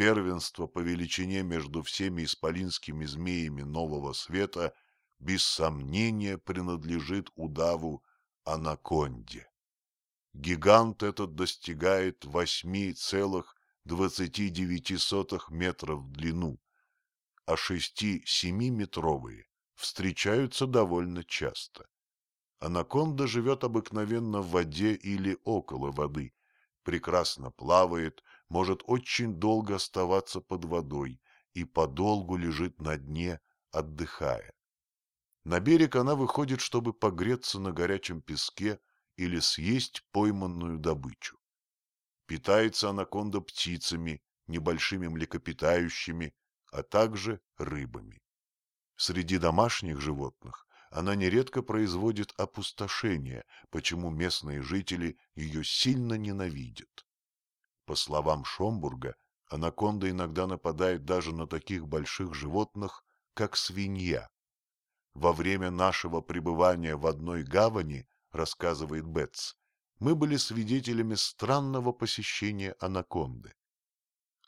первенство по величине между всеми исполинскими змеями нового света без сомнения принадлежит удаву анаконде. Гигант этот достигает 8,29 метров в длину, а 6-7-метровые встречаются довольно часто. Анаконда живет обыкновенно в воде или около воды, прекрасно плавает, может очень долго оставаться под водой и подолгу лежит на дне, отдыхая. На берег она выходит, чтобы погреться на горячем песке или съесть пойманную добычу. Питается анаконда птицами, небольшими млекопитающими, а также рыбами. Среди домашних животных она нередко производит опустошение, почему местные жители ее сильно ненавидят. По словам Шомбурга, анаконда иногда нападает даже на таких больших животных, как свинья. Во время нашего пребывания в одной гавани, рассказывает Бетц, мы были свидетелями странного посещения анаконды.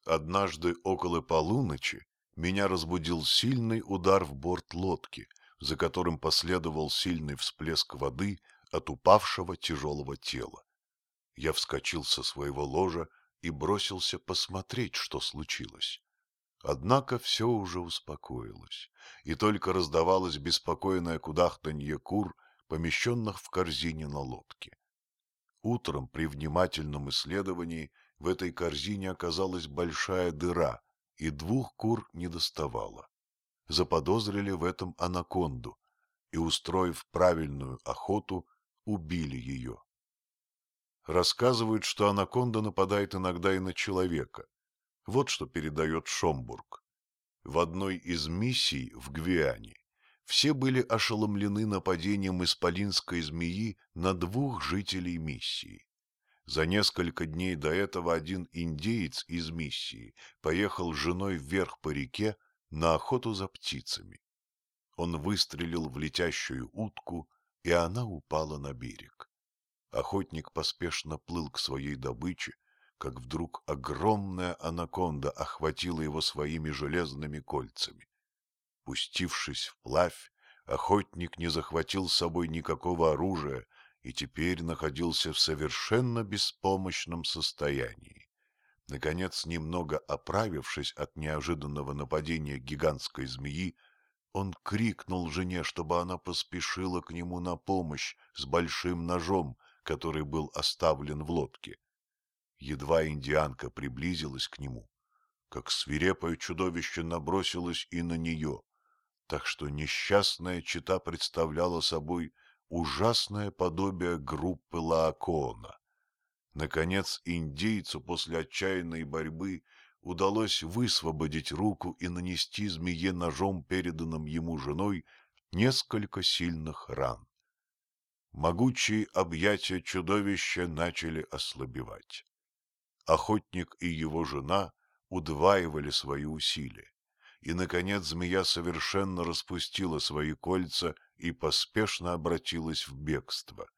Однажды около полуночи меня разбудил сильный удар в борт лодки, за которым последовал сильный всплеск воды от упавшего тяжелого тела. Я вскочил со своего ложа и бросился посмотреть, что случилось. Однако все уже успокоилось, и только раздавалось беспокойное кудахтанье кур, помещенных в корзине на лодке. Утром при внимательном исследовании в этой корзине оказалась большая дыра, и двух кур не доставало. Заподозрили в этом анаконду и, устроив правильную охоту, убили ее. Рассказывают, что анаконда нападает иногда и на человека, вот что передает Шомбург. В одной из миссий в Гвиане все были ошеломлены нападением исполинской змеи на двух жителей миссии. За несколько дней до этого один индеец из миссии поехал с женой вверх по реке на охоту за птицами. Он выстрелил в летящую утку, и она упала на берег. Охотник поспешно плыл к своей добыче, как вдруг огромная анаконда охватила его своими железными кольцами. Пустившись вплавь, охотник не захватил с собой никакого оружия и теперь находился в совершенно беспомощном состоянии. Наконец, немного оправившись от неожиданного нападения гигантской змеи, он крикнул жене, чтобы она поспешила к нему на помощь с большим ножом, который был оставлен в лодке. Едва индианка приблизилась к нему, как свирепое чудовище набросилось и на нее, так что несчастная чита представляла собой ужасное подобие группы Лаокоона. Наконец индейцу после отчаянной борьбы удалось высвободить руку и нанести змее ножом, переданным ему женой, несколько сильных ран. Могучие объятия чудовища начали ослабевать охотник и его жена удваивали свои усилия. И, наконец, змея совершенно распустила свои кольца и поспешно обратилась в бегство.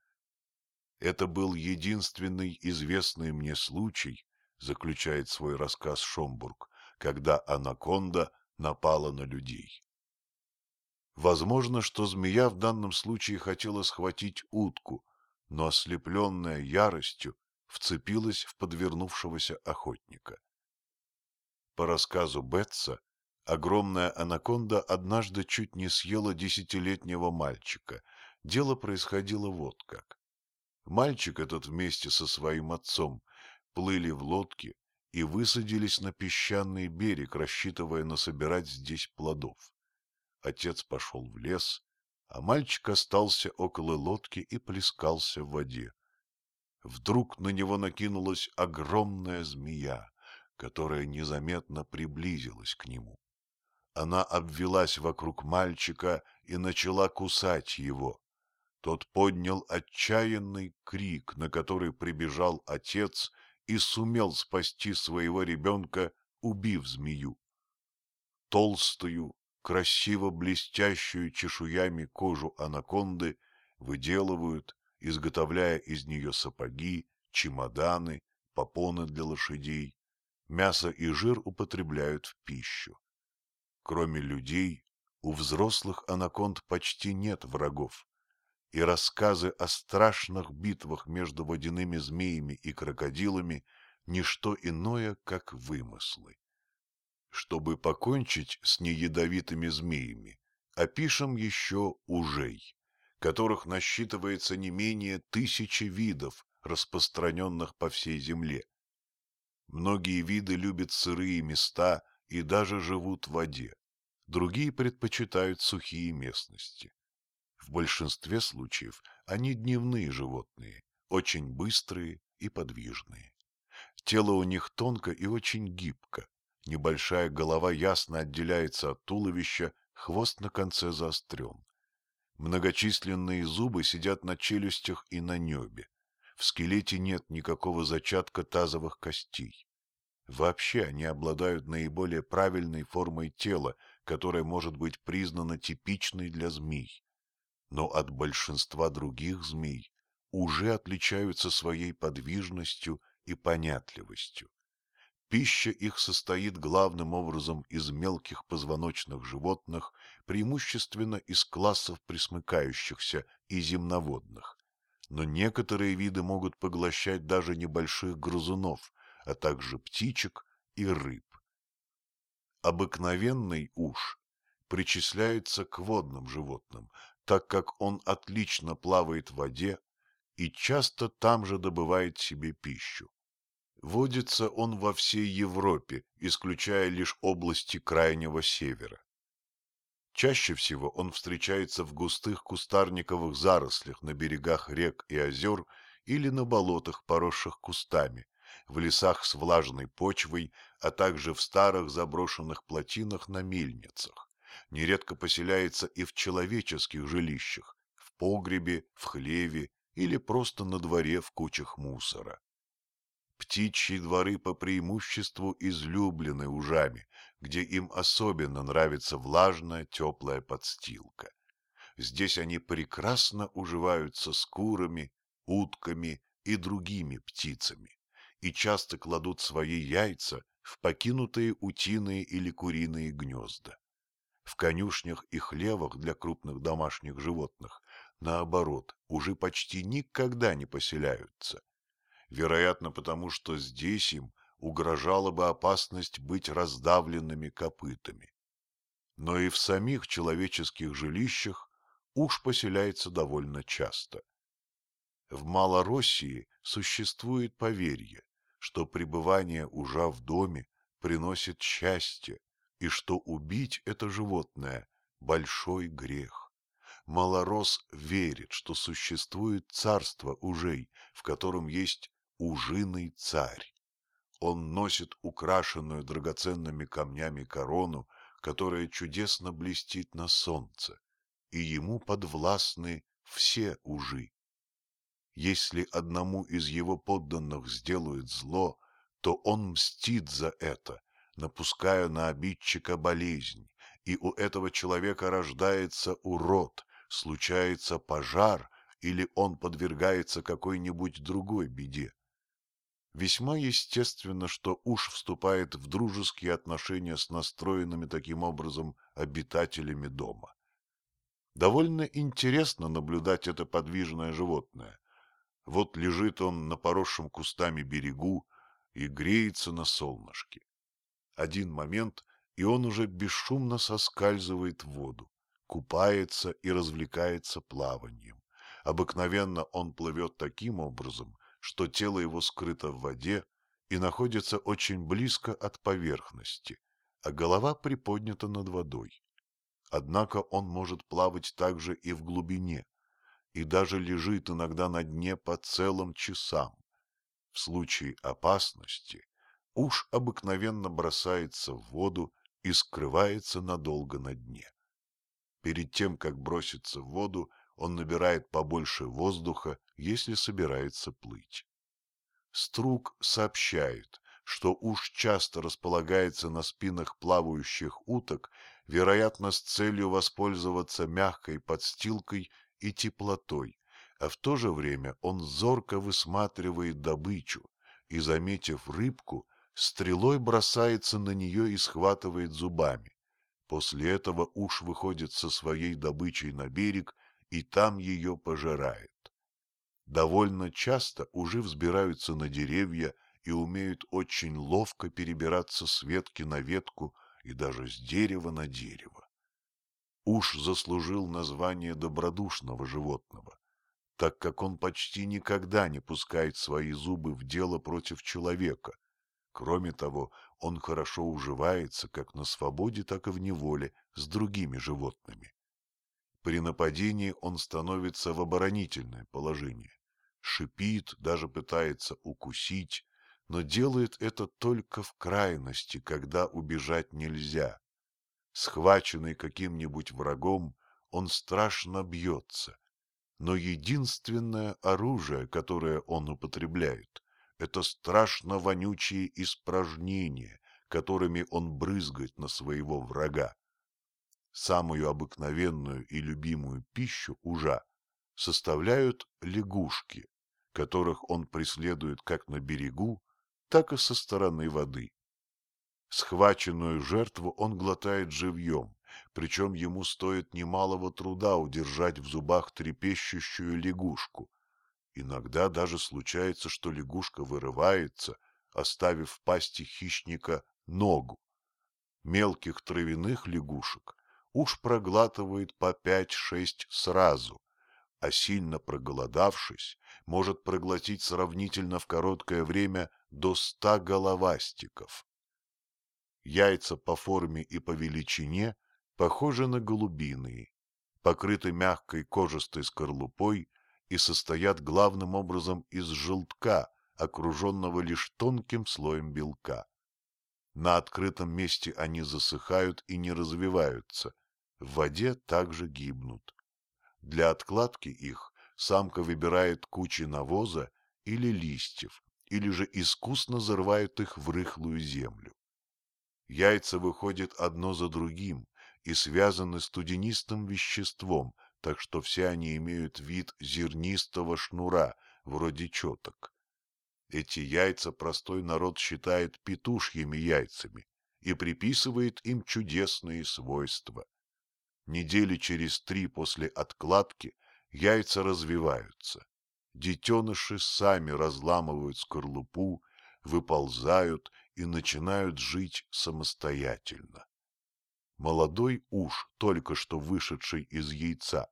Это был единственный известный мне случай, заключает свой рассказ Шомбург, когда анаконда напала на людей. Возможно, что змея в данном случае хотела схватить утку, но ослепленная яростью вцепилась в подвернувшегося охотника. По рассказу Бетса, огромная анаконда однажды чуть не съела десятилетнего мальчика. Дело происходило вот как. Мальчик этот вместе со своим отцом плыли в лодке и высадились на песчаный берег, рассчитывая насобирать здесь плодов. Отец пошел в лес, а мальчик остался около лодки и плескался в воде. Вдруг на него накинулась огромная змея, которая незаметно приблизилась к нему. Она обвелась вокруг мальчика и начала кусать его. Тот поднял отчаянный крик, на который прибежал отец и сумел спасти своего ребенка, убив змею. Толстую, красиво блестящую чешуями кожу анаконды выделывают изготовляя из нее сапоги, чемоданы, попоны для лошадей. мясо и жир употребляют в пищу. Кроме людей, у взрослых анаконд почти нет врагов, и рассказы о страшных битвах между водяными змеями и крокодилами – ничто иное, как вымыслы. Чтобы покончить с неядовитыми змеями, опишем еще ужей, которых насчитывается не менее тысячи видов, распространенных по всей земле. Многие виды любят сырые места и даже живут в воде, другие предпочитают сухие местности. В большинстве случаев они дневные животные, очень быстрые и подвижные. Тело у них тонко и очень гибко. Небольшая голова ясно отделяется от туловища, хвост на конце заострен. Многочисленные зубы сидят на челюстях и на небе. В скелете нет никакого зачатка тазовых костей. Вообще они обладают наиболее правильной формой тела, которая может быть признана типичной для змей но от большинства других змей уже отличаются своей подвижностью и понятливостью. Пища их состоит главным образом из мелких позвоночных животных, преимущественно из классов присмыкающихся и земноводных. Но некоторые виды могут поглощать даже небольших грызунов, а также птичек и рыб. Обыкновенный уж причисляется к водным животным, так как он отлично плавает в воде и часто там же добывает себе пищу. Водится он во всей Европе, исключая лишь области Крайнего Севера. Чаще всего он встречается в густых кустарниковых зарослях на берегах рек и озер или на болотах, поросших кустами, в лесах с влажной почвой, а также в старых заброшенных плотинах на мельницах нередко поселяется и в человеческих жилищах, в погребе, в хлеве или просто на дворе в кучах мусора. Птичьи дворы по преимуществу излюблены ужами, где им особенно нравится влажная теплая подстилка. Здесь они прекрасно уживаются с курами, утками и другими птицами и часто кладут свои яйца в покинутые утиные или куриные гнезда. В конюшнях и хлевах для крупных домашних животных, наоборот, уже почти никогда не поселяются. Вероятно, потому что здесь им угрожала бы опасность быть раздавленными копытами. Но и в самих человеческих жилищах уж поселяется довольно часто. В Малороссии существует поверье, что пребывание ужа в доме приносит счастье, и что убить это животное – большой грех. Малорос верит, что существует царство ужей, в котором есть ужиный царь. Он носит украшенную драгоценными камнями корону, которая чудесно блестит на солнце, и ему подвластны все ужи. Если одному из его подданных сделают зло, то он мстит за это напуская на обидчика болезнь, и у этого человека рождается урод, случается пожар или он подвергается какой-нибудь другой беде. Весьма естественно, что уж вступает в дружеские отношения с настроенными таким образом обитателями дома. Довольно интересно наблюдать это подвижное животное. Вот лежит он на поросшем кустами берегу и греется на солнышке. Один момент, и он уже бесшумно соскальзывает в воду, купается и развлекается плаванием. Обыкновенно он плывет таким образом, что тело его скрыто в воде и находится очень близко от поверхности, а голова приподнята над водой. Однако он может плавать также и в глубине, и даже лежит иногда на дне по целым часам. В случае опасности уж обыкновенно бросается в воду и скрывается надолго на дне. Перед тем, как броситься в воду, он набирает побольше воздуха, если собирается плыть. Струк сообщает, что уж часто располагается на спинах плавающих уток, вероятно, с целью воспользоваться мягкой подстилкой и теплотой, а в то же время он зорко высматривает добычу и, заметив рыбку, стрелой бросается на нее и схватывает зубами. После этого уж выходит со своей добычей на берег и там ее пожирает. Довольно часто ужи взбираются на деревья и умеют очень ловко перебираться с ветки на ветку и даже с дерева на дерево. Уж заслужил название добродушного животного, так как он почти никогда не пускает свои зубы в дело против человека. Кроме того, он хорошо уживается как на свободе, так и в неволе с другими животными. При нападении он становится в оборонительное положение, шипит, даже пытается укусить, но делает это только в крайности, когда убежать нельзя. Схваченный каким-нибудь врагом, он страшно бьется, но единственное оружие, которое он употребляет, это страшно вонючие испражнения, которыми он брызгает на своего врага. Самую обыкновенную и любимую пищу ужа составляют лягушки, которых он преследует как на берегу, так и со стороны воды. Схваченную жертву он глотает живьем, причем ему стоит немалого труда удержать в зубах трепещущую лягушку. Иногда даже случается, что лягушка вырывается, оставив в пасти хищника ногу. Мелких травяных лягушек уж проглатывает по пять-шесть сразу, а сильно проголодавшись, может проглотить сравнительно в короткое время до ста головастиков. Яйца по форме и по величине похожи на голубиные, покрыты мягкой кожистой скорлупой и состоят главным образом из желтка, окруженного лишь тонким слоем белка. На открытом месте они засыхают и не развиваются, в воде также гибнут. Для откладки их самка выбирает кучи навоза или листьев, или же искусно зарывает их в рыхлую землю. Яйца выходят одно за другим и связаны студенистым веществом, так что все они имеют вид зернистого шнура, вроде четок. Эти яйца простой народ считает петушьими яйцами и приписывает им чудесные свойства. Недели через три после откладки яйца развиваются. Детеныши сами разламывают скорлупу, выползают и начинают жить самостоятельно. Молодой уж, только что вышедший из яйца,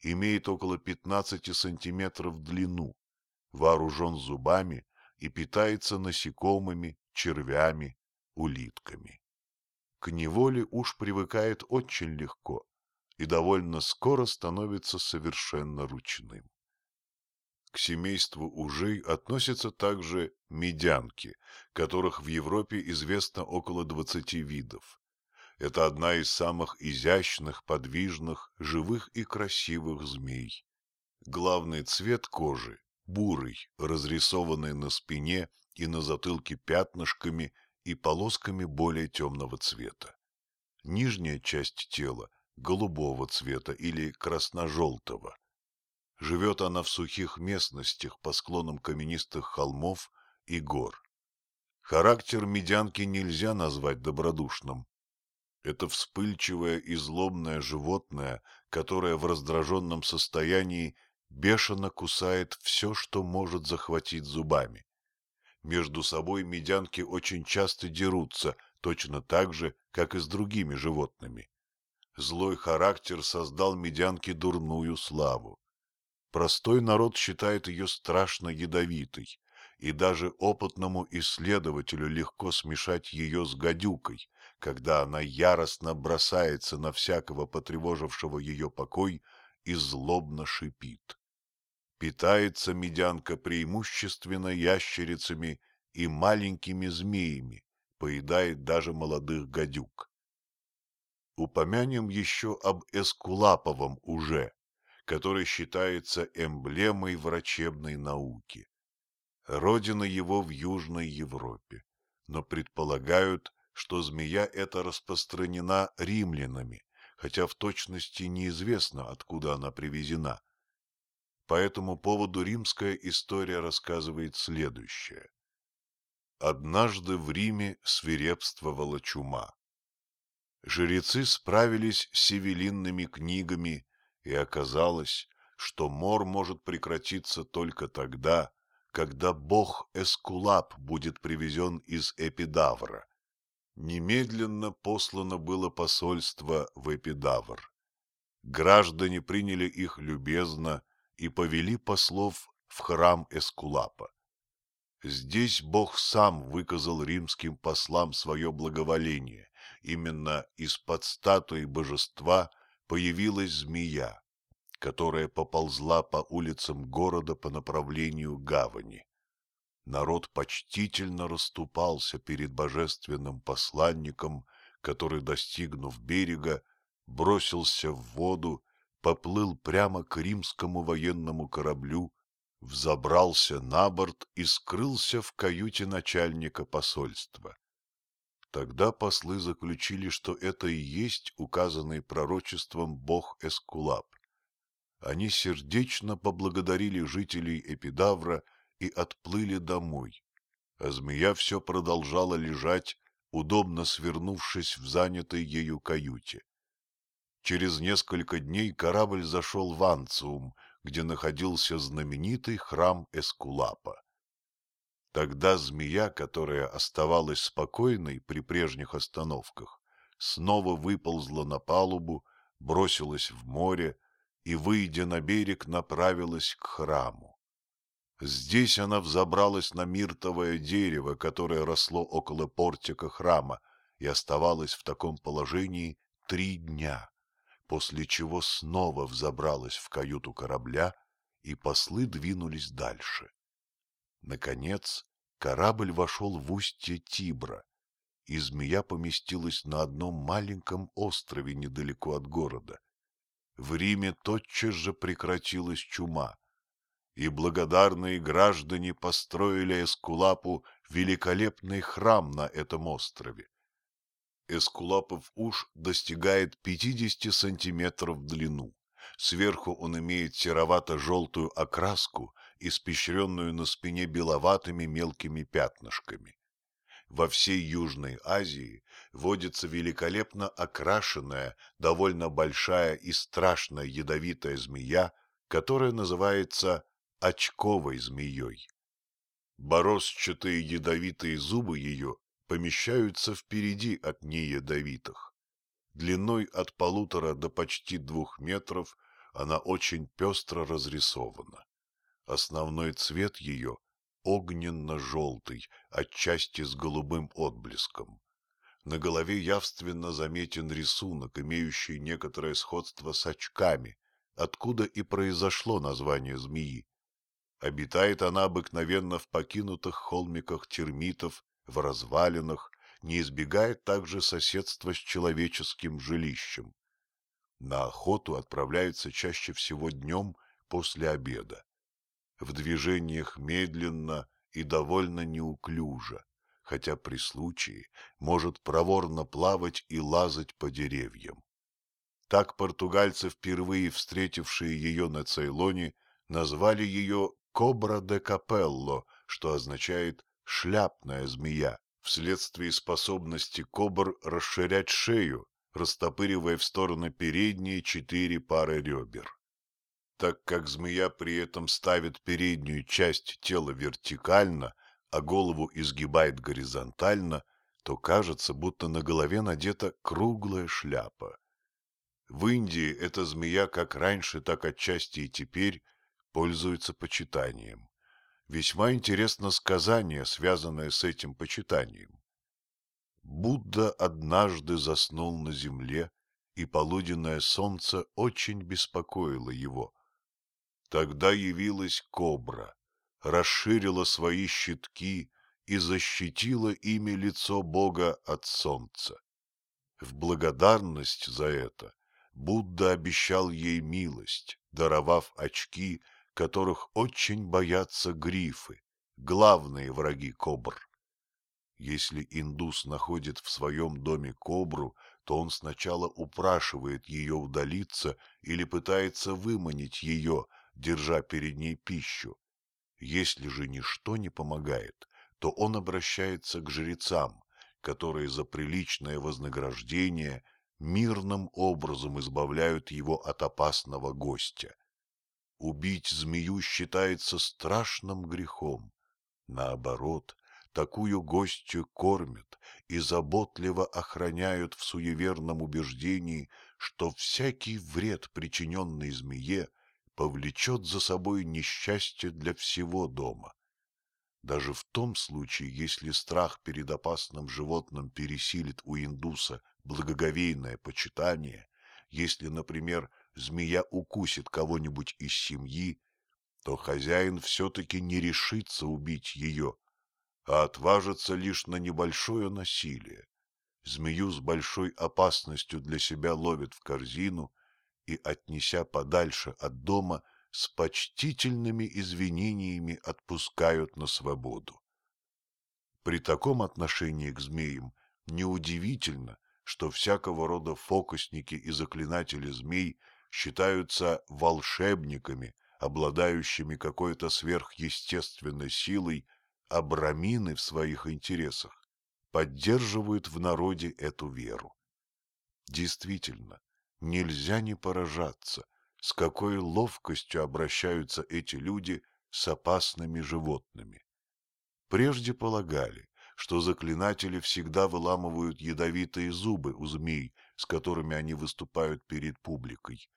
имеет около 15 сантиметров длину, вооружен зубами и питается насекомыми, червями, улитками. К неволе уж привыкает очень легко и довольно скоро становится совершенно ручным. К семейству ужей относятся также медянки, которых в Европе известно около 20 видов. Это одна из самых изящных, подвижных, живых и красивых змей. Главный цвет кожи – бурый, разрисованный на спине и на затылке пятнышками и полосками более темного цвета. Нижняя часть тела – голубого цвета или красно-желтого, Живет она в сухих местностях по склонам каменистых холмов и гор. Характер медянки нельзя назвать добродушным. Это вспыльчивое и злобное животное, которое в раздраженном состоянии бешено кусает все, что может захватить зубами. Между собой медянки очень часто дерутся, точно так же, как и с другими животными. Злой характер создал медянке дурную славу. Простой народ считает ее страшно ядовитой, и даже опытному исследователю легко смешать ее с гадюкой, когда она яростно бросается на всякого потревожившего ее покой и злобно шипит. Питается медянка преимущественно ящерицами и маленькими змеями, поедает даже молодых гадюк. Упомянем еще об эскулаповом уже, который считается эмблемой врачебной науки. Родина его в Южной Европе, но предполагают, что змея эта распространена римлянами, хотя в точности неизвестно, откуда она привезена. По этому поводу римская история рассказывает следующее. Однажды в Риме свирепствовала чума. Жрецы справились с севелинными книгами, и оказалось, что мор может прекратиться только тогда, когда бог Эскулап будет привезен из Эпидавра. Немедленно послано было посольство в Эпидавр. Граждане приняли их любезно и повели послов в храм Эскулапа. Здесь Бог сам выказал римским послам свое благоволение. Именно из-под статуи божества появилась змея, которая поползла по улицам города по направлению гавани. Народ почтительно расступался перед божественным посланником, который, достигнув берега, бросился в воду, поплыл прямо к римскому военному кораблю взобрался на борт и скрылся в каюте начальника посольства. Тогда послы заключили, что это и есть указанный пророчеством бог Эскулап. Они сердечно поблагодарили жителей Эпидавра и отплыли домой, а змея все продолжала лежать, удобно свернувшись в занятой ею каюте. Через несколько дней корабль зашел в Анциум, где находился знаменитый храм Эскулапа. Тогда змея, которая оставалась спокойной при прежних остановках, снова выползла на палубу, бросилась в море и, выйдя на берег, направилась к храму. Здесь она взобралась на миртовое дерево, которое росло около портика храма, и оставалась в таком положении три дня после чего снова взобралась в каюту корабля, и послы двинулись дальше. Наконец, корабль вошел в устье Тибра, и змея поместилась на одном маленьком острове недалеко от города. В Риме тотчас же прекратилась чума, и благодарные граждане построили Эскулапу великолепный храм на этом острове. Эскулапов уж достигает 50 сантиметров в длину. Сверху он имеет серовато-желтую окраску, испещренную на спине беловатыми мелкими пятнышками. Во всей Южной Азии водится великолепно окрашенная, довольно большая и страшная ядовитая змея, которая называется очковой змеей. Борозчатые ядовитые зубы ее помещаются впереди от неядовитых. Длиной от полутора до почти двух метров она очень пестро разрисована. Основной цвет ее огненно-желтый, отчасти с голубым отблеском. На голове явственно заметен рисунок, имеющий некоторое сходство с очками, откуда и произошло название змеи. Обитает она обыкновенно в покинутых холмиках термитов в развалинах, не избегает также соседства с человеческим жилищем. На охоту отправляется чаще всего днем после обеда. В движениях медленно и довольно неуклюже, хотя при случае может проворно плавать и лазать по деревьям. Так португальцы, впервые встретившие ее на Цейлоне, назвали ее «кобра де капелло», что означает шляпная змея, вследствие способности кобр расширять шею, растопыривая в стороны передние четыре пары ребер. Так как змея при этом ставит переднюю часть тела вертикально, а голову изгибает горизонтально, то кажется, будто на голове надета круглая шляпа. В Индии эта змея как раньше, так отчасти и теперь пользуется почитанием. Весьма интересно сказание, связанное с этим почитанием. Будда однажды заснул на земле, и полуденное солнце очень беспокоило его. Тогда явилась кобра, расширила свои щитки и защитила ими лицо Бога от солнца. В благодарность за это Будда обещал ей милость, даровав очки которых очень боятся грифы, главные враги кобр. Если индус находит в своем доме кобру, то он сначала упрашивает ее удалиться или пытается выманить ее, держа перед ней пищу. Если же ничто не помогает, то он обращается к жрецам, которые за приличное вознаграждение мирным образом избавляют его от опасного гостя. Убить змею считается страшным грехом. Наоборот, такую гостью кормят и заботливо охраняют в суеверном убеждении, что всякий вред, причиненный змее, повлечет за собой несчастье для всего дома. Даже в том случае, если страх перед опасным животным пересилит у индуса благоговейное почитание, если, например, змея укусит кого-нибудь из семьи, то хозяин все-таки не решится убить ее, а отважится лишь на небольшое насилие. Змею с большой опасностью для себя ловят в корзину и, отнеся подальше от дома, с почтительными извинениями отпускают на свободу. При таком отношении к змеям неудивительно, что всякого рода фокусники и заклинатели змей считаются волшебниками, обладающими какой-то сверхъестественной силой, а брамины в своих интересах поддерживают в народе эту веру. Действительно, нельзя не поражаться, с какой ловкостью обращаются эти люди с опасными животными. Прежде полагали, что заклинатели всегда выламывают ядовитые зубы у змей, с которыми они выступают перед публикой.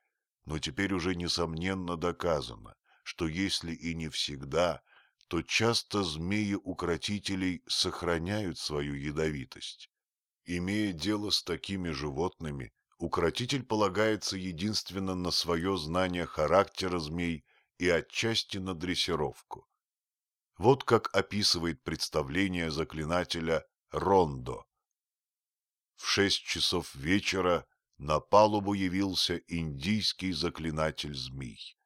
Но теперь уже несомненно доказано, что если и не всегда, то часто змеи-укротителей сохраняют свою ядовитость. Имея дело с такими животными, укротитель полагается единственно на свое знание характера змей и отчасти на дрессировку. Вот как описывает представление заклинателя Рондо. В шесть часов вечера на палубу явился индийский заклинатель змей.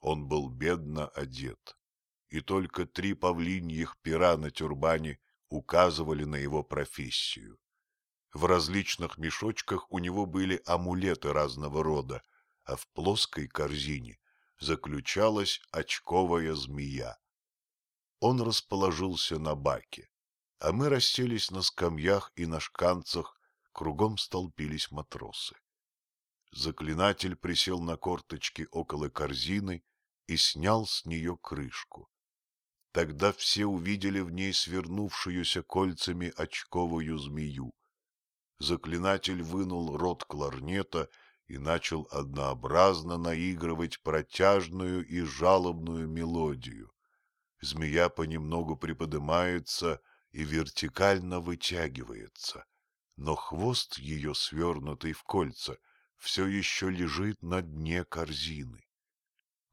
Он был бедно одет, и только три павлиньих пера на тюрбане указывали на его профессию. В различных мешочках у него были амулеты разного рода, а в плоской корзине заключалась очковая змея. Он расположился на баке, а мы расселись на скамьях и на шканцах, кругом столпились матросы. Заклинатель присел на корточки около корзины и снял с нее крышку. Тогда все увидели в ней свернувшуюся кольцами очковую змею. Заклинатель вынул рот кларнета и начал однообразно наигрывать протяжную и жалобную мелодию. Змея понемногу приподнимается и вертикально вытягивается, но хвост ее, свернутый в кольца, все еще лежит на дне корзины.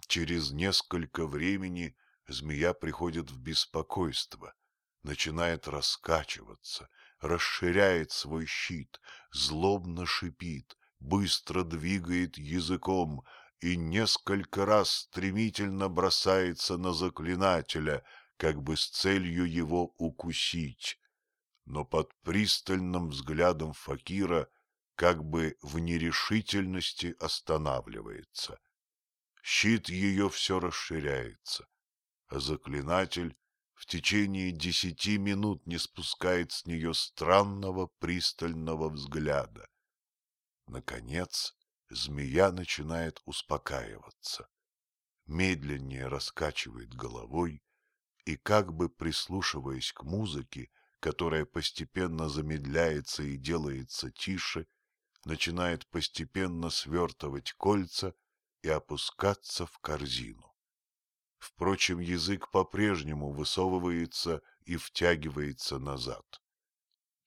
Через несколько времени змея приходит в беспокойство, начинает раскачиваться, расширяет свой щит, злобно шипит, быстро двигает языком и несколько раз стремительно бросается на заклинателя, как бы с целью его укусить. Но под пристальным взглядом факира как бы в нерешительности останавливается. Щит ее все расширяется, а заклинатель в течение десяти минут не спускает с нее странного пристального взгляда. Наконец, змея начинает успокаиваться, медленнее раскачивает головой и, как бы прислушиваясь к музыке, которая постепенно замедляется и делается тише, начинает постепенно свертывать кольца и опускаться в корзину. Впрочем, язык по-прежнему высовывается и втягивается назад.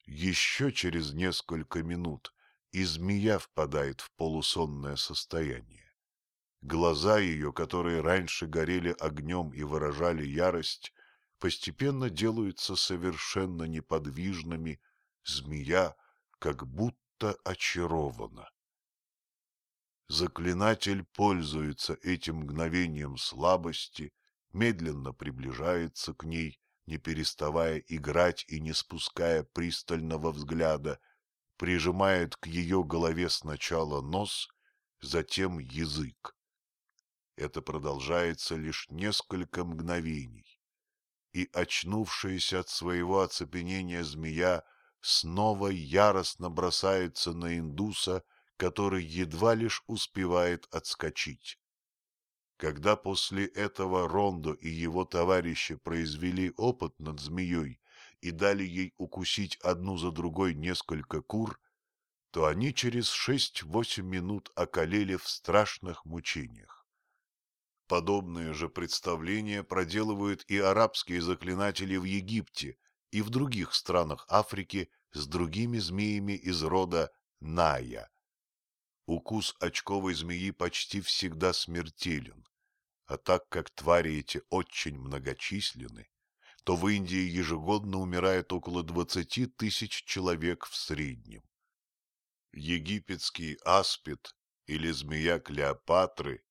Еще через несколько минут и змея впадает в полусонное состояние. Глаза ее, которые раньше горели огнем и выражали ярость, постепенно делаются совершенно неподвижными, змея как будто очарована. Заклинатель пользуется этим мгновением слабости, медленно приближается к ней, не переставая играть и не спуская пристального взгляда, прижимает к ее голове сначала нос, затем язык. Это продолжается лишь несколько мгновений. И очнувшаяся от своего оцепенения змея снова яростно бросается на индуса, который едва лишь успевает отскочить. Когда после этого Рондо и его товарищи произвели опыт над змеей и дали ей укусить одну за другой несколько кур, то они через шесть-восемь минут околели в страшных мучениях. Подобные же представления проделывают и арабские заклинатели в Египте и в других странах Африки с другими змеями из рода Ная. Укус очковой змеи почти всегда смертелен, а так как твари эти очень многочисленны, то в Индии ежегодно умирает около 20 тысяч человек в среднем. Египетский аспид или змея Клеопатры,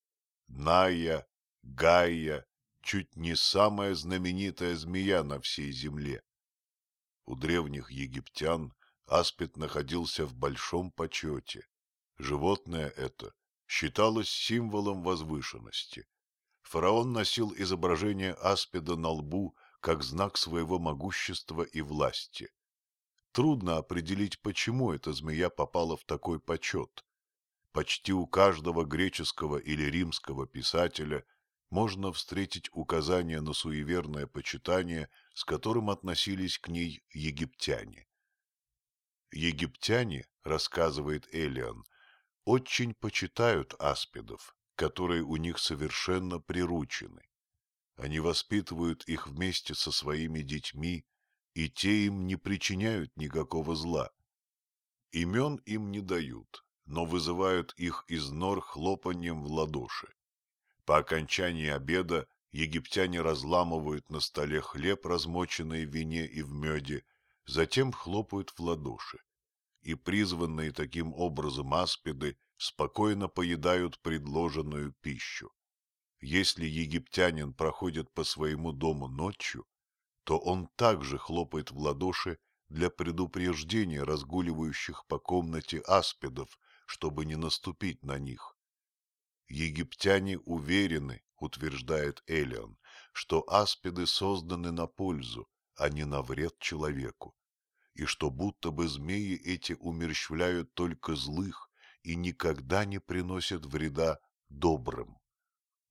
Ная, Гайя – чуть не самая знаменитая змея на всей земле. У древних египтян аспид находился в большом почете. Животное это считалось символом возвышенности. Фараон носил изображение аспида на лбу как знак своего могущества и власти. Трудно определить, почему эта змея попала в такой почет. Почти у каждого греческого или римского писателя можно встретить указания на суеверное почитание, с которым относились к ней египтяне. Египтяне, рассказывает Элиан, очень почитают аспидов, которые у них совершенно приручены. Они воспитывают их вместе со своими детьми, и те им не причиняют никакого зла. Имен им не дают, но вызывают их из нор хлопаньем в ладоши. По окончании обеда египтяне разламывают на столе хлеб, размоченный в вине и в меде, затем хлопают в ладоши. И призванные таким образом аспиды спокойно поедают предложенную пищу. Если египтянин проходит по своему дому ночью, то он также хлопает в ладоши для предупреждения разгуливающих по комнате аспидов, чтобы не наступить на них. Египтяне уверены, утверждает Элион, что аспиды созданы на пользу, а не на вред человеку, и что будто бы змеи эти умерщвляют только злых и никогда не приносят вреда добрым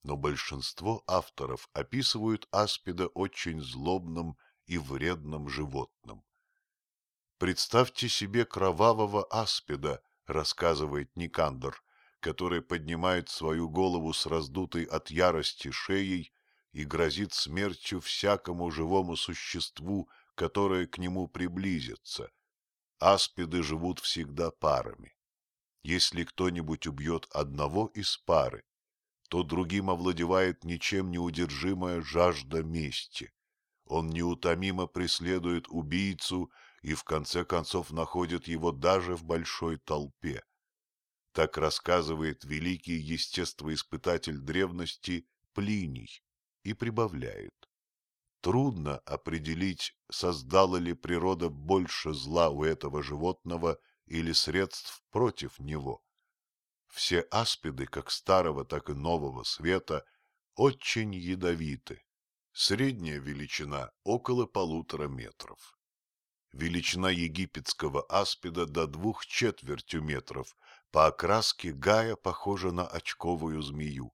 но большинство авторов описывают аспида очень злобным и вредным животным. Представьте себе кровавого аспида, рассказывает Никандр, который поднимает свою голову с раздутой от ярости шеей и грозит смертью всякому живому существу, которое к нему приблизится. Аспиды живут всегда парами. Если кто-нибудь убьет одного из пары, то другим овладевает ничем неудержимая жажда мести. Он неутомимо преследует убийцу и в конце концов находит его даже в большой толпе. Так рассказывает великий естествоиспытатель древности Плиний и прибавляет. Трудно определить, создала ли природа больше зла у этого животного или средств против него. Все аспиды, как старого, так и нового света, очень ядовиты. Средняя величина около полутора метров. Величина египетского аспида до двух четвертью метров, по окраске Гая похожа на очковую змею.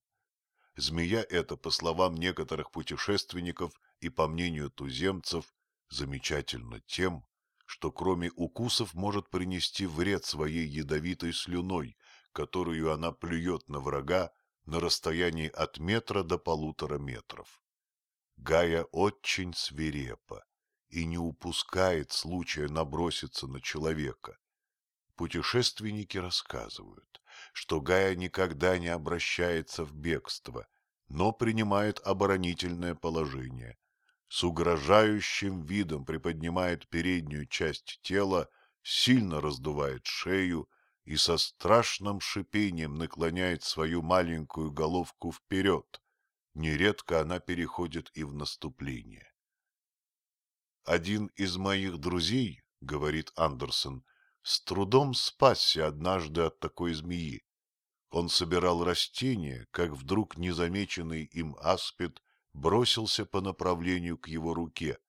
Змея эта, по словам некоторых путешественников и по мнению туземцев, замечательна тем, что кроме укусов может принести вред своей ядовитой слюной, которую она плюет на врага на расстоянии от метра до полутора метров. Гая очень свирепа и не упускает случая наброситься на человека. Путешественники рассказывают, что Гая никогда не обращается в бегство, но принимает оборонительное положение. С угрожающим видом приподнимает переднюю часть тела, сильно раздувает шею и со страшным шипением наклоняет свою маленькую головку вперед. Нередко она переходит и в наступление. «Один из моих друзей, — говорит Андерсон, — с трудом спасся однажды от такой змеи. Он собирал растения, как вдруг незамеченный им аспид бросился по направлению к его руке.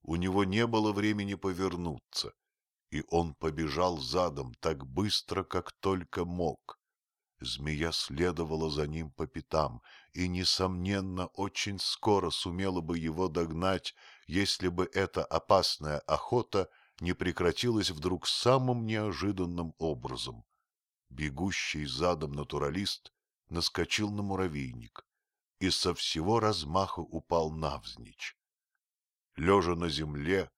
У него не было времени повернуться, и он побежал задом так быстро, как только мог. Змея следовала за ним по пятам и, несомненно, очень скоро сумела бы его догнать, если бы эта опасная охота не прекратилась вдруг самым неожиданным образом. Бегущий задом натуралист наскочил на муравейник и со всего размаха упал навзничь. Лежа на земле,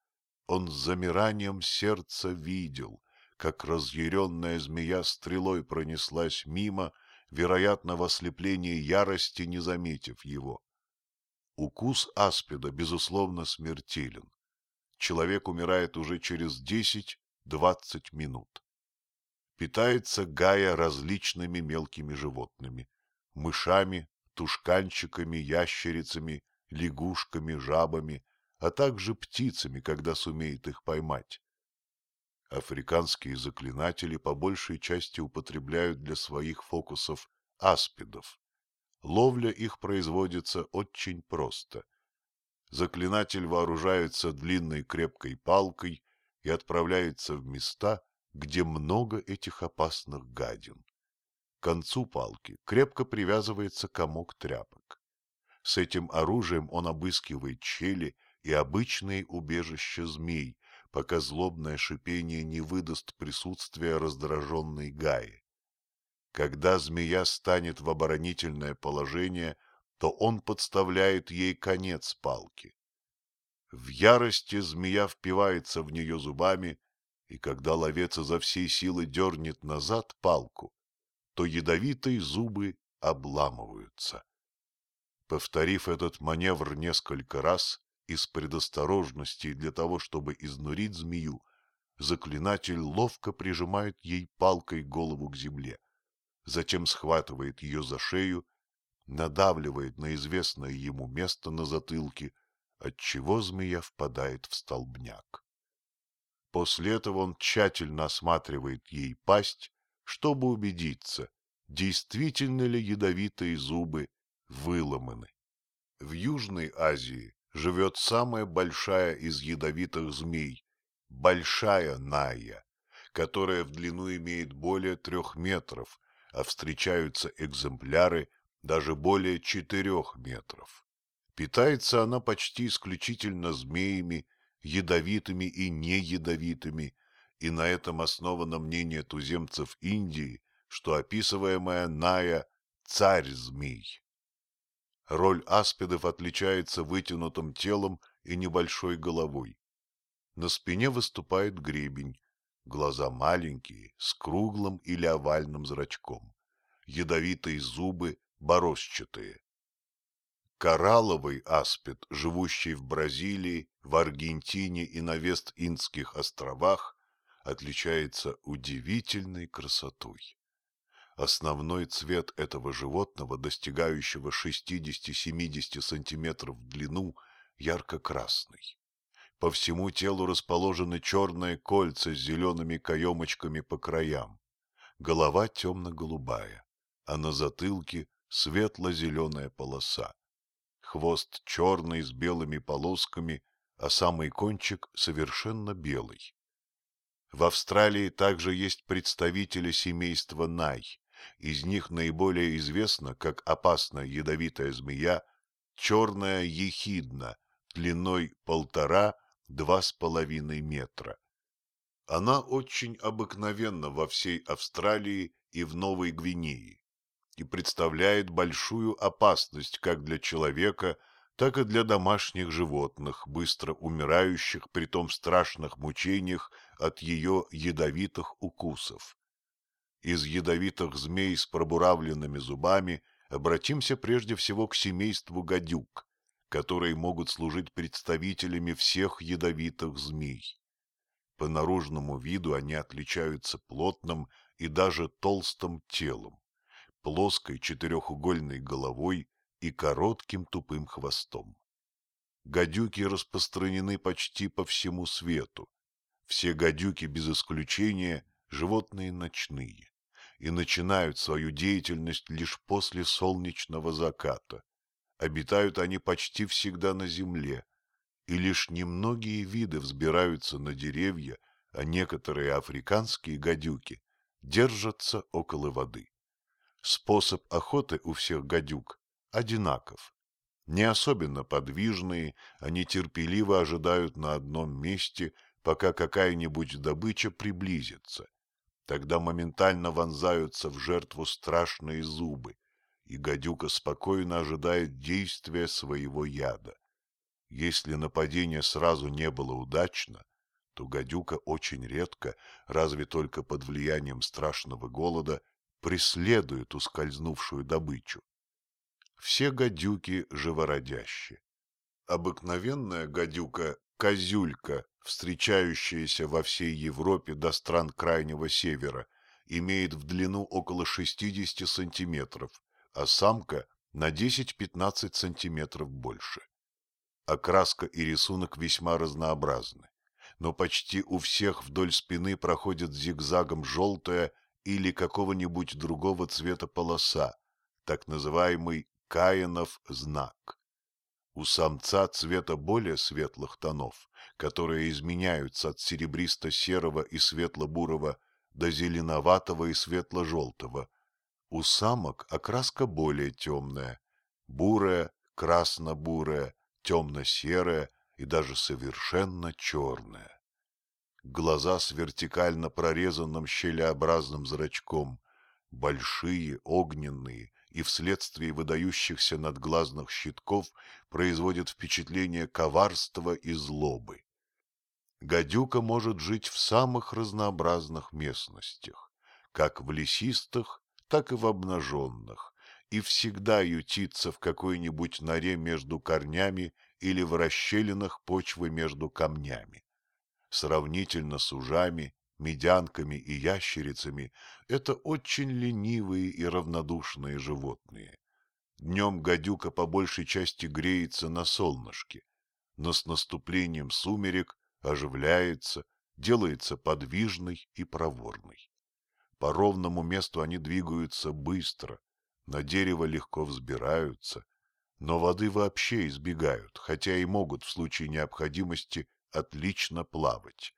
он с замиранием сердца видел, как разъяренная змея стрелой пронеслась мимо, вероятно, в ослеплении ярости, не заметив его. Укус аспида, безусловно, смертелен. Человек умирает уже через десять-двадцать минут. Питается Гая различными мелкими животными – мышами, тушканчиками, ящерицами, лягушками, жабами, а также птицами, когда сумеет их поймать. Африканские заклинатели по большей части употребляют для своих фокусов аспидов. Ловля их производится очень просто. Заклинатель вооружается длинной крепкой палкой и отправляется в места, где много этих опасных гадин. К концу палки крепко привязывается комок тряпок. С этим оружием он обыскивает щели и обычные убежища змей, пока злобное шипение не выдаст присутствие раздраженной Гаи. Когда змея станет в оборонительное положение, то он подставляет ей конец палки. В ярости змея впивается в нее зубами, и когда ловец изо всей силы дернет назад палку, то ядовитые зубы обламываются. Повторив этот маневр несколько раз, из предосторожности для того, чтобы изнурить змею, заклинатель ловко прижимает ей палкой голову к земле, затем схватывает ее за шею, надавливает на известное ему место на затылке, отчего змея впадает в столбняк. После этого он тщательно осматривает ей пасть, чтобы убедиться, действительно ли ядовитые зубы выломаны. В Южной Азии живет самая большая из ядовитых змей – большая Найя, которая в длину имеет более трех метров, а встречаются экземпляры даже более четырех метров. Питается она почти исключительно змеями, ядовитыми и неядовитыми, и на этом основано мнение туземцев Индии, что описываемая Ная – царь змей. Роль аспидов отличается вытянутым телом и небольшой головой. На спине выступает гребень, глаза маленькие, с круглым или овальным зрачком, ядовитые зубы борозчатые. Коралловый аспид, живущий в Бразилии, в Аргентине и на Вест-Индских островах, отличается удивительной красотой. Основной цвет этого животного, достигающего 60-70 сантиметров в длину, ярко-красный. По всему телу расположены черные кольца с зелеными каемочками по краям. Голова темно-голубая, а на затылке светло-зеленая полоса. Хвост черный с белыми полосками, а самый кончик совершенно белый. В Австралии также есть представители семейства Най. Из них наиболее известна, как опасная ядовитая змея, черная ехидна, длиной полтора-два с половиной метра. Она очень обыкновенна во всей Австралии и в Новой Гвинее и представляет большую опасность как для человека, так и для домашних животных, быстро умирающих при том страшных мучениях от ее ядовитых укусов из ядовитых змей с пробуравленными зубами обратимся прежде всего к семейству гадюк, которые могут служить представителями всех ядовитых змей. По наружному виду они отличаются плотным и даже толстым телом, плоской четырехугольной головой и коротким тупым хвостом. Гадюки распространены почти по всему свету. Все гадюки без исключения – животные ночные и начинают свою деятельность лишь после солнечного заката. Обитают они почти всегда на земле, и лишь немногие виды взбираются на деревья, а некоторые африканские гадюки держатся около воды. Способ охоты у всех гадюк одинаков. Не особенно подвижные, они терпеливо ожидают на одном месте, пока какая-нибудь добыча приблизится. Тогда моментально вонзаются в жертву страшные зубы, и гадюка спокойно ожидает действия своего яда. Если нападение сразу не было удачно, то гадюка очень редко, разве только под влиянием страшного голода, преследует ускользнувшую добычу. Все гадюки живородящие. Обыкновенная гадюка – козюлька, встречающаяся во всей Европе до стран Крайнего Севера, имеет в длину около 60 сантиметров, а самка на 10-15 сантиметров больше. Окраска и рисунок весьма разнообразны, но почти у всех вдоль спины проходит зигзагом желтая или какого-нибудь другого цвета полоса, так называемый Каинов знак. У самца цвета более светлых тонов, которые изменяются от серебристо-серого и светло-бурого до зеленоватого и светло-желтого. У самок окраска более темная, бурая, красно-бурая, темно-серая и даже совершенно черная. Глаза с вертикально прорезанным щелеобразным зрачком, большие, огненные, и вследствие выдающихся надглазных щитков производит впечатление коварства и злобы. Гадюка может жить в самых разнообразных местностях, как в лесистых, так и в обнаженных, и всегда ютиться в какой-нибудь норе между корнями или в расщелинах почвы между камнями. Сравнительно с ужами медянками и ящерицами – это очень ленивые и равнодушные животные. Днем гадюка по большей части греется на солнышке, но с наступлением сумерек оживляется, делается подвижной и проворной. По ровному месту они двигаются быстро, на дерево легко взбираются, но воды вообще избегают, хотя и могут в случае необходимости отлично плавать.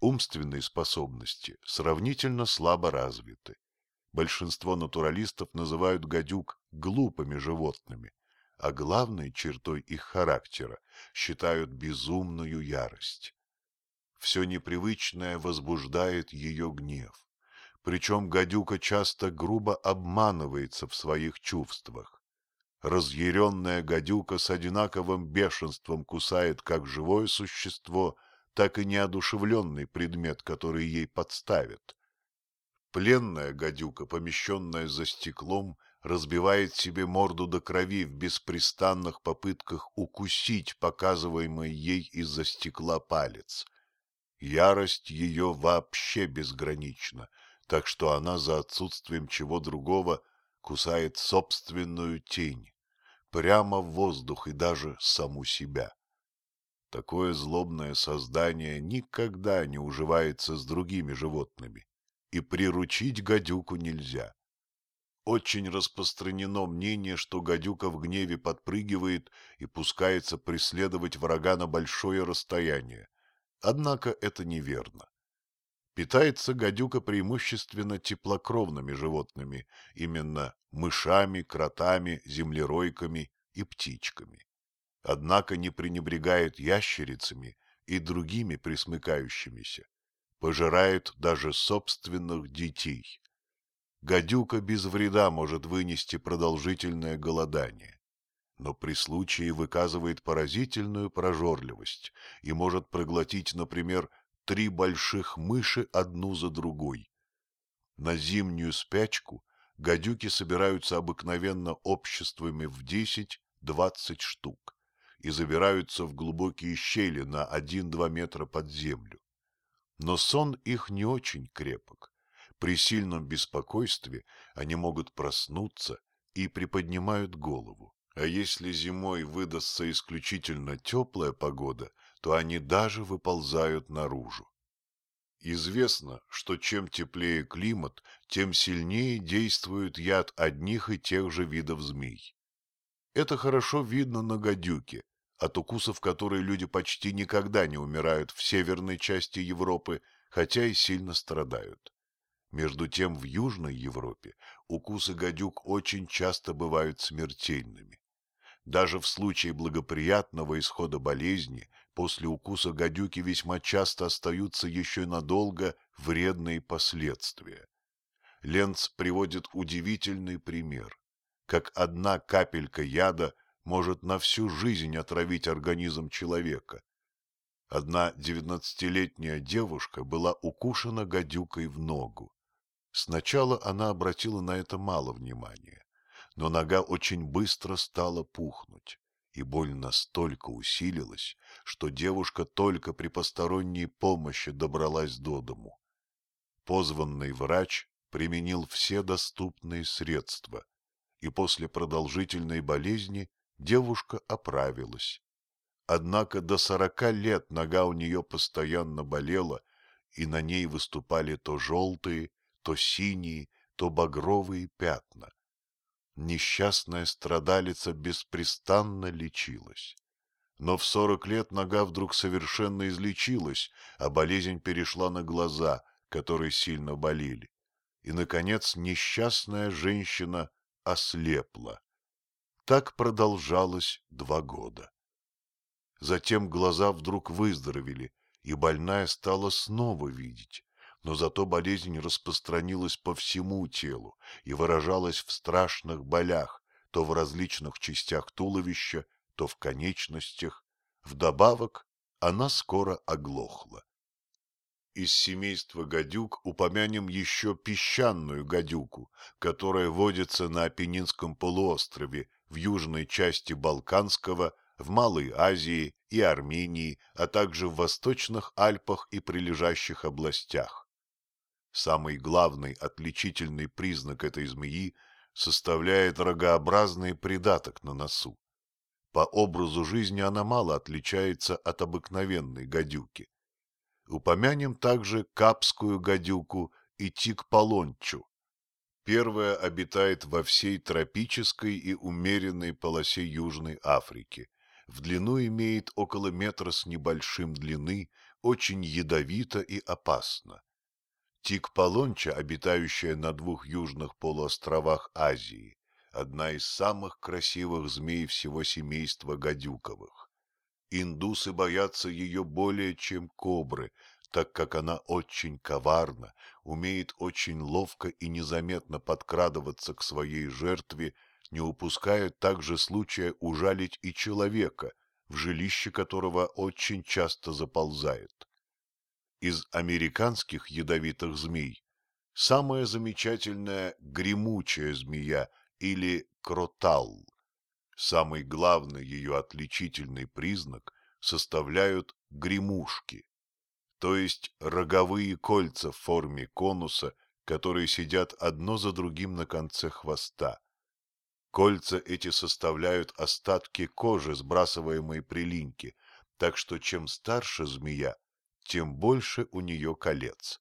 Умственные способности сравнительно слабо развиты. Большинство натуралистов называют гадюк глупыми животными, а главной чертой их характера считают безумную ярость. Все непривычное возбуждает ее гнев. Причем гадюка часто грубо обманывается в своих чувствах. Разъяренная гадюка с одинаковым бешенством кусает как живое существо – так и неодушевленный предмет, который ей подставят. Пленная гадюка, помещенная за стеклом, разбивает себе морду до крови в беспрестанных попытках укусить показываемый ей из-за стекла палец. Ярость ее вообще безгранична, так что она за отсутствием чего другого кусает собственную тень, прямо в воздух и даже саму себя. Такое злобное создание никогда не уживается с другими животными, и приручить гадюку нельзя. Очень распространено мнение, что гадюка в гневе подпрыгивает и пускается преследовать врага на большое расстояние. Однако это неверно. Питается гадюка преимущественно теплокровными животными, именно мышами, кротами, землеройками и птичками однако не пренебрегает ящерицами и другими присмыкающимися, пожирает даже собственных детей. Гадюка без вреда может вынести продолжительное голодание, но при случае выказывает поразительную прожорливость и может проглотить, например, три больших мыши одну за другой. На зимнюю спячку гадюки собираются обыкновенно обществами в 10-20 штук и забираются в глубокие щели на один-два метра под землю. Но сон их не очень крепок. При сильном беспокойстве они могут проснуться и приподнимают голову. А если зимой выдастся исключительно теплая погода, то они даже выползают наружу. Известно, что чем теплее климат, тем сильнее действует яд одних и тех же видов змей. Это хорошо видно на гадюке, от укусов которой люди почти никогда не умирают в северной части Европы, хотя и сильно страдают. Между тем в Южной Европе укусы гадюк очень часто бывают смертельными. Даже в случае благоприятного исхода болезни после укуса гадюки весьма часто остаются еще надолго вредные последствия. Ленц приводит удивительный пример, как одна капелька яда может на всю жизнь отравить организм человека. Одна девятнадцатилетняя девушка была укушена гадюкой в ногу. Сначала она обратила на это мало внимания, но нога очень быстро стала пухнуть, и боль настолько усилилась, что девушка только при посторонней помощи добралась до дому. Позванный врач применил все доступные средства, и после продолжительной болезни девушка оправилась. Однако до сорока лет нога у нее постоянно болела, и на ней выступали то желтые, то синие, то багровые пятна. Несчастная страдалица беспрестанно лечилась. Но в сорок лет нога вдруг совершенно излечилась, а болезнь перешла на глаза, которые сильно болели. И, наконец, несчастная женщина ослепла. Так продолжалось два года. Затем глаза вдруг выздоровели, и больная стала снова видеть, но зато болезнь распространилась по всему телу и выражалась в страшных болях, то в различных частях туловища, то в конечностях. Вдобавок она скоро оглохла. Из семейства гадюк упомянем еще песчаную гадюку, которая водится на Апеннинском полуострове, в южной части Балканского, в Малой Азии и Армении, а также в Восточных Альпах и прилежащих областях. Самый главный отличительный признак этой змеи составляет рогообразный придаток на носу. По образу жизни она мало отличается от обыкновенной гадюки. Упомянем также капскую гадюку и тик-полончу. Первая обитает во всей тропической и умеренной полосе Южной Африки. В длину имеет около метра с небольшим длины, очень ядовито и опасно. Тик-полонча, обитающая на двух южных полуостровах Азии, одна из самых красивых змей всего семейства гадюковых. Индусы боятся ее более, чем кобры, так как она очень коварна, умеет очень ловко и незаметно подкрадываться к своей жертве, не упуская также случая ужалить и человека, в жилище которого очень часто заползает. Из американских ядовитых змей самая замечательная гремучая змея или кротал. Самый главный ее отличительный признак составляют гремушки, то есть роговые кольца в форме конуса, которые сидят одно за другим на конце хвоста. Кольца эти составляют остатки кожи, сбрасываемой при линьке, так что чем старше змея, тем больше у нее колец.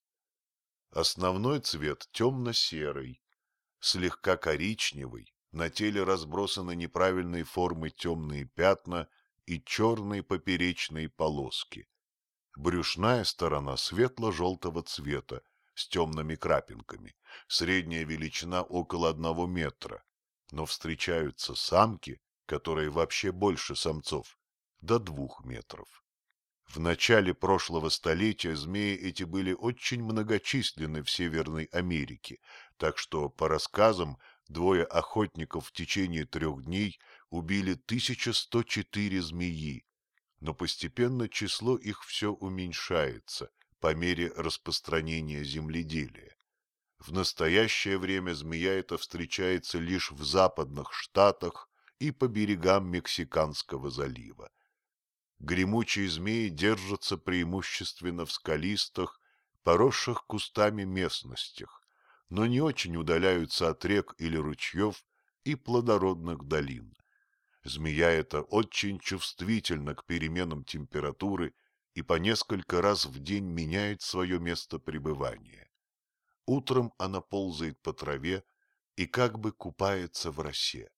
Основной цвет темно-серый, слегка коричневый, на теле разбросаны неправильной формы темные пятна и черные поперечные полоски. Брюшная сторона светло-желтого цвета с темными крапинками, средняя величина около одного метра, но встречаются самки, которые вообще больше самцов, до двух метров. В начале прошлого столетия змеи эти были очень многочисленны в Северной Америке, так что, по рассказам, двое охотников в течение трех дней убили 1104 змеи, но постепенно число их все уменьшается по мере распространения земледелия. В настоящее время змея эта встречается лишь в западных штатах и по берегам Мексиканского залива. Гремучие змеи держатся преимущественно в скалистых, поросших кустами местностях, но не очень удаляются от рек или ручьев и плодородных долин. Змея эта очень чувствительна к переменам температуры и по несколько раз в день меняет свое место пребывания. Утром она ползает по траве и как бы купается в росе.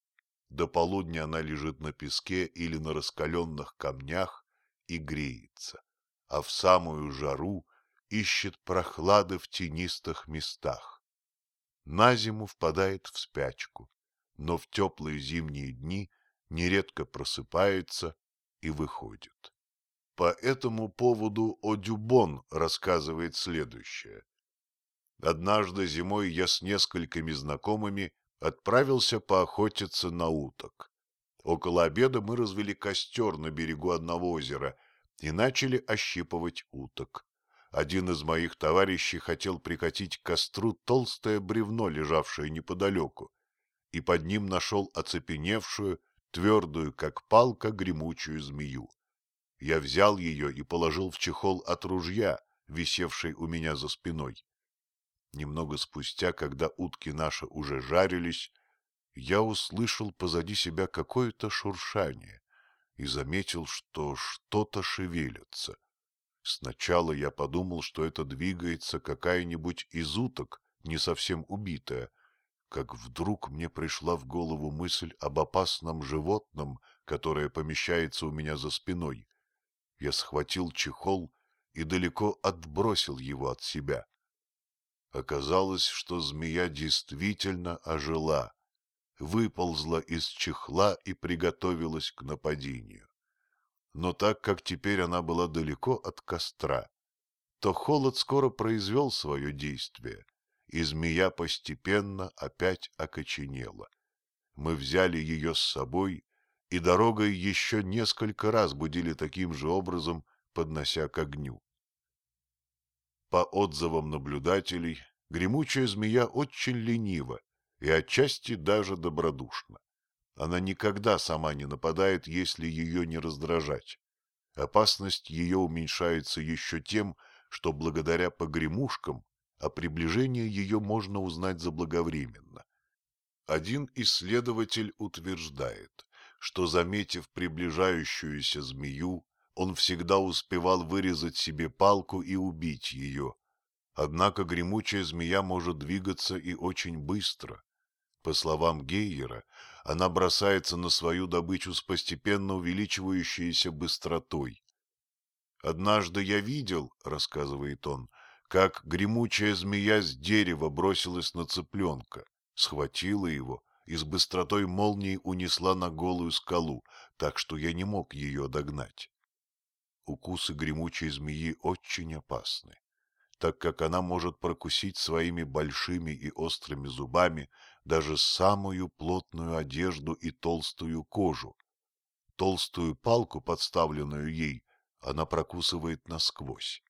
До полудня она лежит на песке или на раскаленных камнях и греется, а в самую жару ищет прохлады в тенистых местах. На зиму впадает в спячку, но в теплые зимние дни нередко просыпается и выходит. По этому поводу Одюбон рассказывает следующее. Однажды зимой я с несколькими знакомыми отправился поохотиться на уток. Около обеда мы развели костер на берегу одного озера и начали ощипывать уток. Один из моих товарищей хотел прикатить к костру толстое бревно, лежавшее неподалеку, и под ним нашел оцепеневшую, твердую, как палка, гремучую змею. Я взял ее и положил в чехол от ружья, висевший у меня за спиной. Немного спустя, когда утки наши уже жарились, я услышал позади себя какое-то шуршание и заметил, что что-то шевелится. Сначала я подумал, что это двигается какая-нибудь из уток, не совсем убитая, как вдруг мне пришла в голову мысль об опасном животном, которое помещается у меня за спиной. Я схватил чехол и далеко отбросил его от себя. Оказалось, что змея действительно ожила, выползла из чехла и приготовилась к нападению. Но так как теперь она была далеко от костра, то холод скоро произвел свое действие, и змея постепенно опять окоченела. Мы взяли ее с собой и дорогой еще несколько раз будили таким же образом, поднося к огню. По отзывам наблюдателей, гремучая змея очень ленива и отчасти даже добродушна. Она никогда сама не нападает, если ее не раздражать. Опасность ее уменьшается еще тем, что благодаря погремушкам о приближении ее можно узнать заблаговременно. Один исследователь утверждает, что, заметив приближающуюся змею, он всегда успевал вырезать себе палку и убить ее. Однако гремучая змея может двигаться и очень быстро. По словам Гейера, она бросается на свою добычу с постепенно увеличивающейся быстротой. «Однажды я видел, — рассказывает он, — как гремучая змея с дерева бросилась на цыпленка, схватила его и с быстротой молнии унесла на голую скалу, так что я не мог ее догнать укусы гремучей змеи очень опасны, так как она может прокусить своими большими и острыми зубами даже самую плотную одежду и толстую кожу. Толстую палку, подставленную ей, она прокусывает насквозь.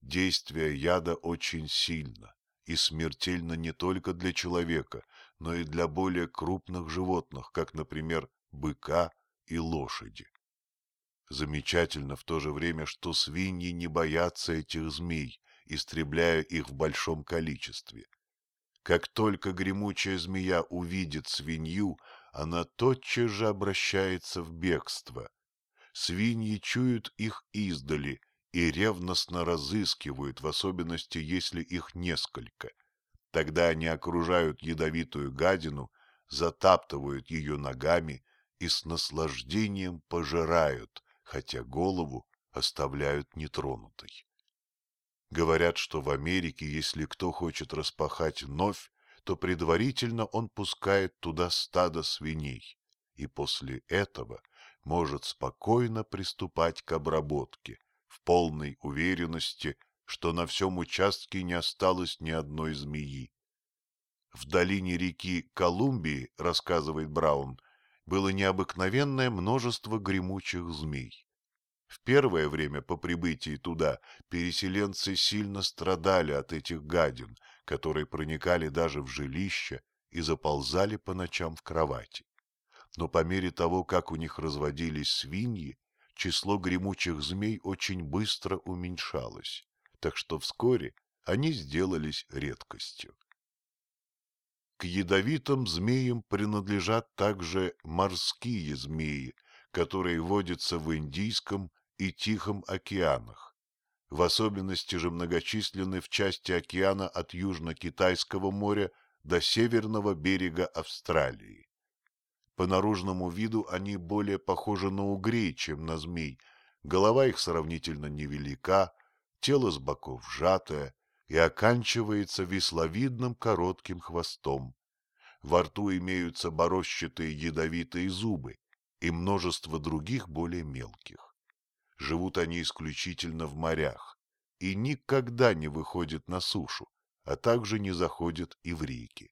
Действие яда очень сильно и смертельно не только для человека, но и для более крупных животных, как, например, быка и лошади. Замечательно в то же время, что свиньи не боятся этих змей, истребляя их в большом количестве. Как только гремучая змея увидит свинью, она тотчас же обращается в бегство. Свиньи чуют их издали и ревностно разыскивают, в особенности, если их несколько. Тогда они окружают ядовитую гадину, затаптывают ее ногами и с наслаждением пожирают, хотя голову оставляют нетронутой. Говорят, что в Америке, если кто хочет распахать новь, то предварительно он пускает туда стадо свиней, и после этого может спокойно приступать к обработке, в полной уверенности, что на всем участке не осталось ни одной змеи. В долине реки Колумбии, рассказывает Браун, было необыкновенное множество гремучих змей. В первое время по прибытии туда переселенцы сильно страдали от этих гадин, которые проникали даже в жилища и заползали по ночам в кровати. Но по мере того, как у них разводились свиньи, число гремучих змей очень быстро уменьшалось, так что вскоре они сделались редкостью. К ядовитым змеям принадлежат также морские змеи, которые водятся в Индийском и Тихом океанах. В особенности же многочисленны в части океана от Южно-Китайского моря до северного берега Австралии. По наружному виду они более похожи на угрей, чем на змей. Голова их сравнительно невелика, тело с боков сжатое и оканчивается весловидным коротким хвостом. Во рту имеются борозчатые ядовитые зубы и множество других более мелких. Живут они исключительно в морях и никогда не выходят на сушу, а также не заходят и в реки.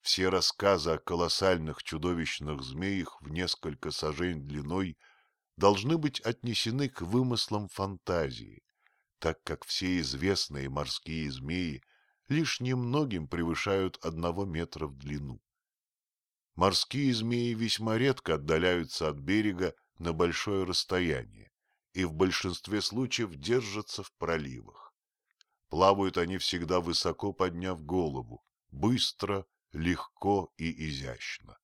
Все рассказы о колоссальных чудовищных змеях в несколько сажень длиной должны быть отнесены к вымыслам фантазии, так как все известные морские змеи лишь немногим превышают одного метра в длину. Морские змеи весьма редко отдаляются от берега на большое расстояние и в большинстве случаев держатся в проливах. Плавают они всегда высоко подняв голову, быстро, легко и изящно.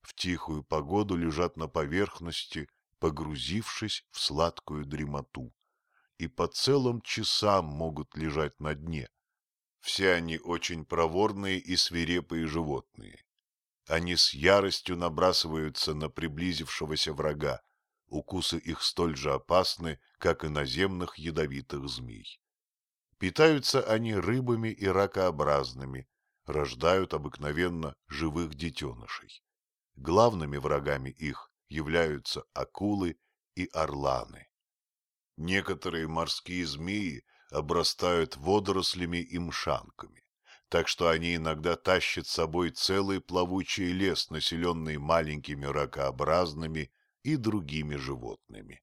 В тихую погоду лежат на поверхности, погрузившись в сладкую дремоту, и по целым часам могут лежать на дне. Все они очень проворные и свирепые животные. Они с яростью набрасываются на приблизившегося врага, укусы их столь же опасны, как и наземных ядовитых змей. Питаются они рыбами и ракообразными, рождают обыкновенно живых детенышей. Главными врагами их являются акулы и орланы. Некоторые морские змеи обрастают водорослями и мшанками, так что они иногда тащат с собой целый плавучий лес, населенный маленькими ракообразными и другими животными.